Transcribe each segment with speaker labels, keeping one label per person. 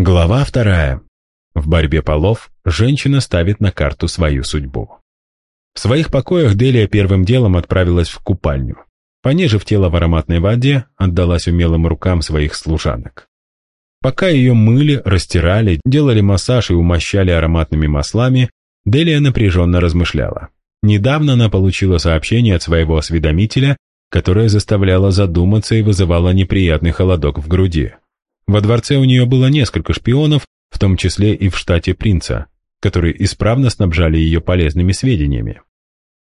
Speaker 1: Глава вторая. В борьбе полов женщина ставит на карту свою судьбу. В своих покоях Делия первым делом отправилась в купальню. Понежив тело в ароматной воде, отдалась умелым рукам своих служанок. Пока ее мыли, растирали, делали массаж и умощали ароматными маслами, Делия напряженно размышляла. Недавно она получила сообщение от своего осведомителя, которое заставляло задуматься и вызывало неприятный холодок в груди. Во дворце у нее было несколько шпионов, в том числе и в штате принца, которые исправно снабжали ее полезными сведениями.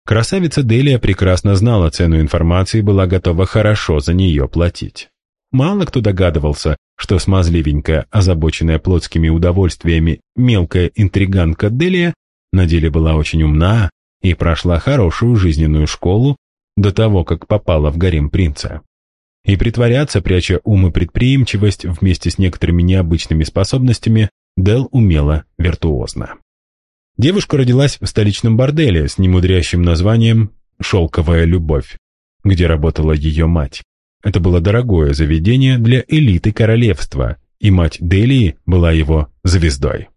Speaker 1: Красавица Делия прекрасно знала цену информации и была готова хорошо за нее платить. Мало кто догадывался, что смазливенькая, озабоченная плотскими удовольствиями мелкая интриганка Делия на деле была очень умна и прошла хорошую жизненную школу до того, как попала в гарем принца и притворяться, пряча ум и предприимчивость вместе с некоторыми необычными способностями, Дел умела виртуозно. Девушка родилась в столичном борделе с немудрящим названием «Шелковая любовь», где работала ее мать. Это было дорогое заведение для элиты королевства, и мать Делии была его звездой.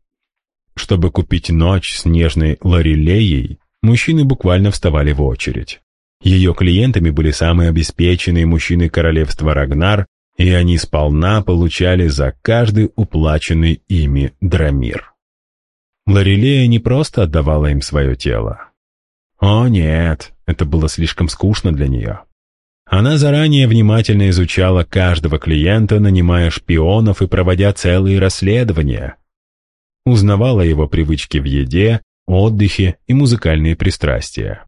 Speaker 1: Чтобы купить ночь с нежной Лорелеей, мужчины буквально вставали в очередь. Ее клиентами были самые обеспеченные мужчины королевства Рагнар, и они сполна получали за каждый уплаченный ими драмир. Лорелея не просто отдавала им свое тело. О нет, это было слишком скучно для нее. Она заранее внимательно изучала каждого клиента, нанимая шпионов и проводя целые расследования. Узнавала его привычки в еде, отдыхе и музыкальные пристрастия.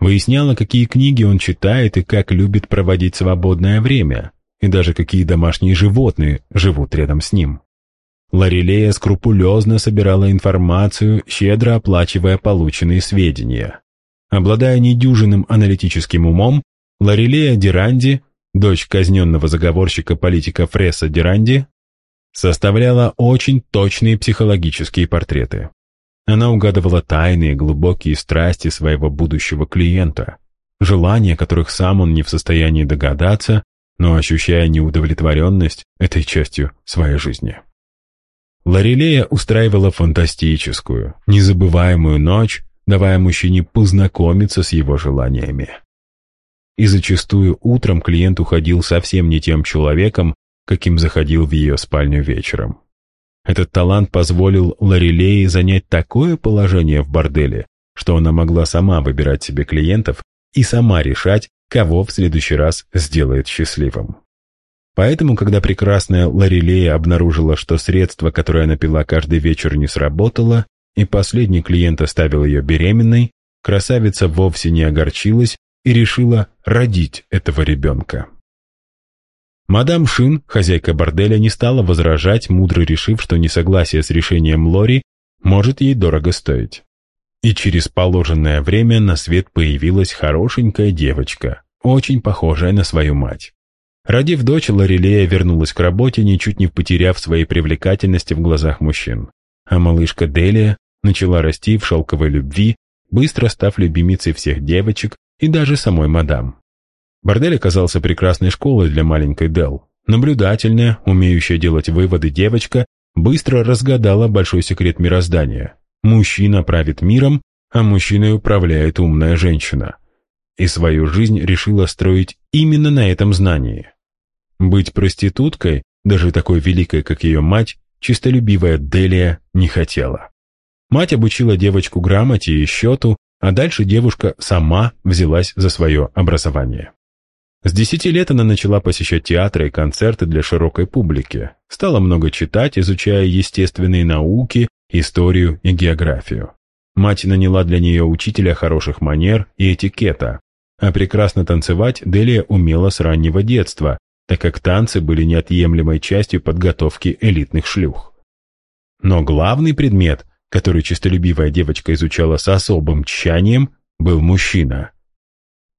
Speaker 1: Выясняла, какие книги он читает и как любит проводить свободное время, и даже какие домашние животные живут рядом с ним. Лорелея скрупулезно собирала информацию, щедро оплачивая полученные сведения. Обладая недюжинным аналитическим умом, Лорелея Диранди, дочь казненного заговорщика политика Фресса Диранди, составляла очень точные психологические портреты. Она угадывала тайные, глубокие страсти своего будущего клиента, желания которых сам он не в состоянии догадаться, но ощущая неудовлетворенность этой частью своей жизни. Лорелея устраивала фантастическую, незабываемую ночь, давая мужчине познакомиться с его желаниями. И зачастую утром клиент уходил совсем не тем человеком, каким заходил в ее спальню вечером. Этот талант позволил Лорелее занять такое положение в борделе, что она могла сама выбирать себе клиентов и сама решать, кого в следующий раз сделает счастливым. Поэтому, когда прекрасная Лорелея обнаружила, что средство, которое она пила каждый вечер, не сработало, и последний клиент оставил ее беременной, красавица вовсе не огорчилась и решила родить этого ребенка. Мадам Шин, хозяйка борделя, не стала возражать, мудро решив, что несогласие с решением Лори может ей дорого стоить. И через положенное время на свет появилась хорошенькая девочка, очень похожая на свою мать. Родив дочь, Лорелея вернулась к работе, ничуть не потеряв своей привлекательности в глазах мужчин. А малышка Делия начала расти в шелковой любви, быстро став любимицей всех девочек и даже самой мадам. Бордель оказался прекрасной школой для маленькой Дел. Наблюдательная, умеющая делать выводы девочка быстро разгадала большой секрет мироздания. Мужчина правит миром, а мужчиной управляет умная женщина. И свою жизнь решила строить именно на этом знании. Быть проституткой, даже такой великой, как ее мать, чистолюбивая Делия не хотела. Мать обучила девочку грамоте и счету, а дальше девушка сама взялась за свое образование. С десяти лет она начала посещать театры и концерты для широкой публики, стала много читать, изучая естественные науки, историю и географию. Мать наняла для нее учителя хороших манер и этикета, а прекрасно танцевать Делия умела с раннего детства, так как танцы были неотъемлемой частью подготовки элитных шлюх. Но главный предмет, который честолюбивая девочка изучала с особым тщанием, был мужчина –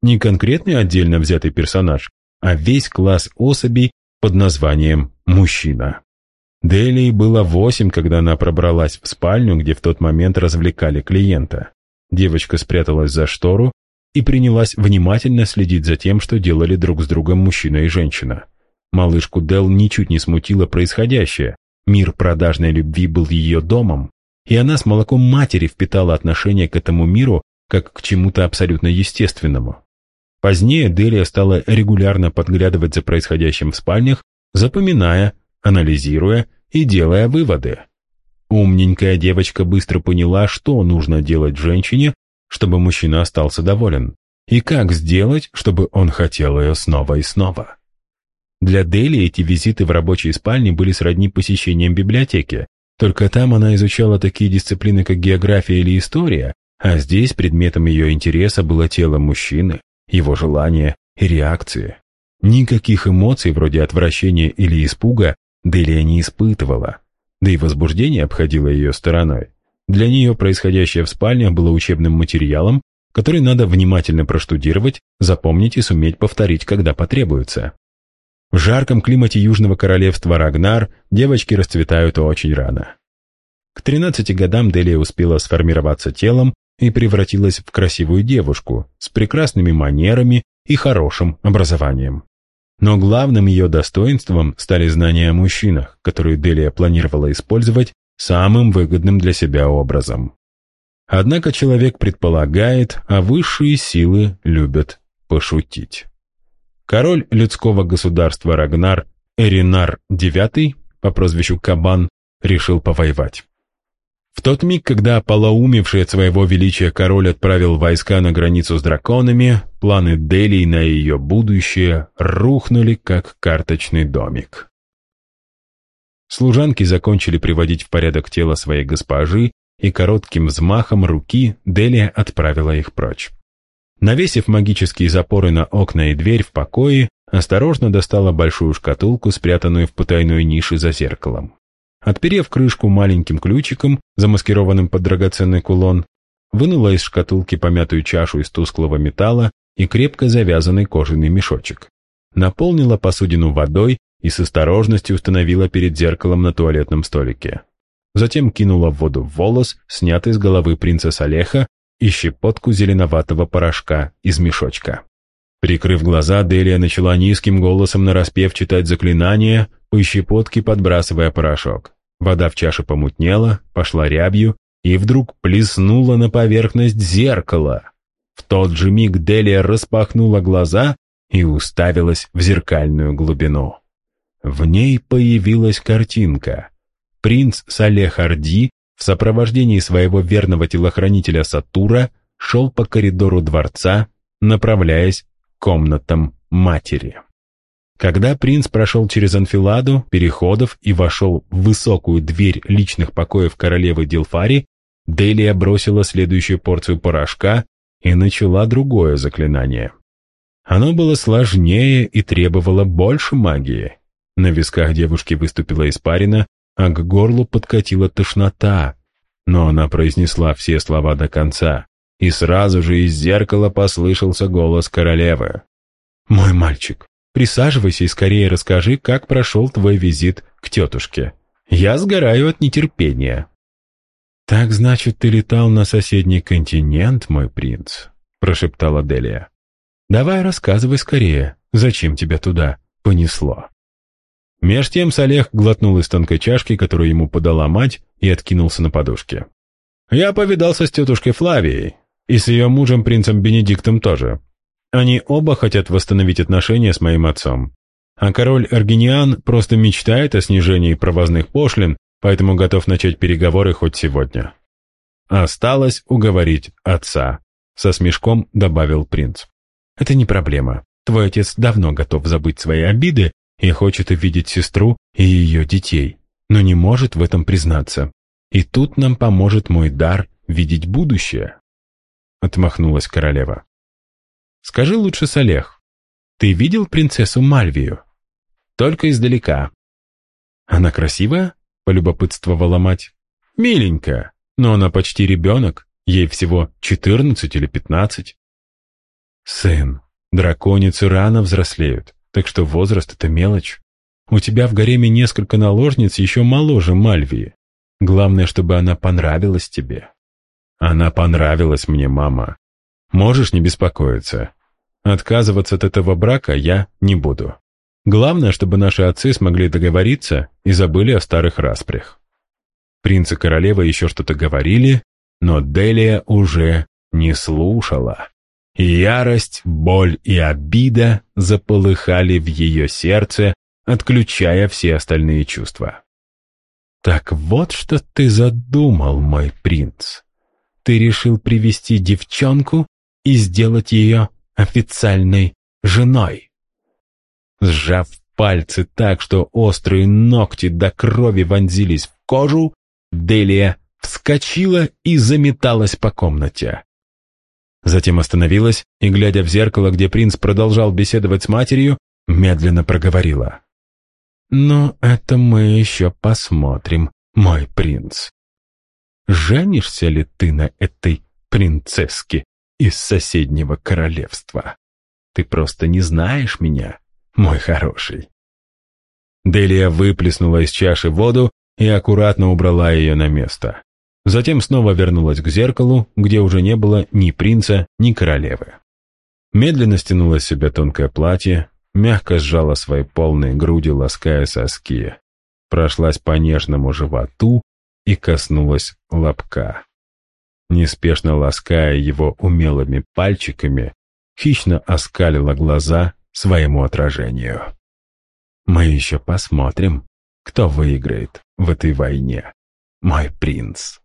Speaker 1: не конкретный отдельно взятый персонаж, а весь класс особей под названием «мужчина». Делии было восемь, когда она пробралась в спальню, где в тот момент развлекали клиента. Девочка спряталась за штору и принялась внимательно следить за тем, что делали друг с другом мужчина и женщина. Малышку Дел ничуть не смутило происходящее, Мир продажной любви был ее домом, и она с молоком матери впитала отношение к этому миру как к чему-то абсолютно естественному. Позднее Делия стала регулярно подглядывать за происходящим в спальнях, запоминая, анализируя и делая выводы. Умненькая девочка быстро поняла, что нужно делать женщине, чтобы мужчина остался доволен, и как сделать, чтобы он хотел ее снова и снова. Для Дели эти визиты в рабочей спальне были сродни посещениям библиотеки, только там она изучала такие дисциплины, как география или история, а здесь предметом ее интереса было тело мужчины, его желания и реакции. Никаких эмоций вроде отвращения или испуга Делия не испытывала, да и возбуждение обходило ее стороной. Для нее происходящее в спальне было учебным материалом, который надо внимательно проштудировать, запомнить и суметь повторить, когда потребуется. В жарком климате Южного Королевства Рагнар девочки расцветают очень рано. К 13 годам Делия успела сформироваться телом и превратилась в красивую девушку с прекрасными манерами и хорошим образованием. Но главным ее достоинством стали знания о мужчинах, которые Делия планировала использовать самым выгодным для себя образом. Однако человек предполагает, а высшие силы любят пошутить. Король людского государства Рагнар Эринар IX по прозвищу Кабан решил повоевать. В тот миг, когда полоумевший от своего величия король отправил войска на границу с драконами, планы Делии на ее будущее рухнули, как карточный домик. Служанки закончили приводить в порядок тело своей госпожи, и коротким взмахом руки Делия отправила их прочь. Навесив магические запоры на окна и дверь в покое, осторожно достала большую шкатулку, спрятанную в потайной нише за зеркалом. Отперев крышку маленьким ключиком, замаскированным под драгоценный кулон, вынула из шкатулки помятую чашу из тусклого металла и крепко завязанный кожаный мешочек. Наполнила посудину водой и с осторожностью установила перед зеркалом на туалетном столике. Затем кинула в воду волос, снятый с головы принца Салеха, и щепотку зеленоватого порошка из мешочка. Прикрыв глаза, Делия начала низким голосом нараспев читать заклинание, по щепотке подбрасывая порошок. Вода в чаше помутнела, пошла рябью и вдруг плеснула на поверхность зеркала. В тот же миг Делия распахнула глаза и уставилась в зеркальную глубину. В ней появилась картинка. Принц Салех Арди в сопровождении своего верного телохранителя Сатура шел по коридору дворца, направляясь комнатам матери. Когда принц прошел через анфиладу переходов и вошел в высокую дверь личных покоев королевы Дилфари, Делия бросила следующую порцию порошка и начала другое заклинание. Оно было сложнее и требовало больше магии. На висках девушки выступила испарина, а к горлу подкатила тошнота. Но она произнесла все слова до конца, и сразу же из зеркала послышался голос королевы. «Мой мальчик, присаживайся и скорее расскажи, как прошел твой визит к тетушке. Я сгораю от нетерпения». «Так, значит, ты летал на соседний континент, мой принц?» — прошептала Делия. «Давай рассказывай скорее, зачем тебя туда понесло?» Меж тем Салех глотнул из тонкой чашки, которую ему подала мать, и откинулся на подушке. «Я повидался с тетушкой Флавией, и с ее мужем принцем Бенедиктом тоже. Они оба хотят восстановить отношения с моим отцом. А король Аргиниан просто мечтает о снижении провозных пошлин, поэтому готов начать переговоры хоть сегодня. Осталось уговорить отца, со смешком добавил принц. Это не проблема. Твой отец давно готов забыть свои обиды и хочет увидеть сестру и ее детей, но не может в этом признаться. И тут нам поможет мой дар видеть будущее. — отмахнулась королева. «Скажи лучше, Салех, ты видел принцессу Мальвию?» «Только издалека». «Она красивая?» — полюбопытствовала мать. «Миленькая, но она почти ребенок, ей всего четырнадцать или пятнадцать». «Сын, драконицы рано взрослеют, так что возраст — это мелочь. У тебя в гареме несколько наложниц еще моложе Мальвии. Главное, чтобы она понравилась тебе». Она понравилась мне, мама. Можешь не беспокоиться. Отказываться от этого брака я не буду. Главное, чтобы наши отцы смогли договориться и забыли о старых распрях. Принц и королева еще что-то говорили, но Делия уже не слушала. Ярость, боль и обида заполыхали в ее сердце, отключая все остальные чувства. «Так вот что ты задумал, мой принц. Ты решил привести девчонку и сделать ее официальной женой». Сжав пальцы так, что острые ногти до крови вонзились в кожу, Делия вскочила и заметалась по комнате. Затем остановилась и, глядя в зеркало, где принц продолжал беседовать с матерью, медленно проговорила. «Но это мы еще посмотрим, мой принц. Женишься ли ты на этой принцесске из соседнего королевства? Ты просто не знаешь меня, мой хороший». Делия выплеснула из чаши воду и аккуратно убрала ее на место. Затем снова вернулась к зеркалу, где уже не было ни принца, ни королевы. Медленно стянула с себя тонкое платье, мягко сжала свои полные груди, лаская соски, прошлась по нежному животу и коснулась лобка. Неспешно лаская его умелыми пальчиками, хищно оскалила глаза своему отражению. «Мы еще посмотрим, кто выиграет в этой войне, мой принц».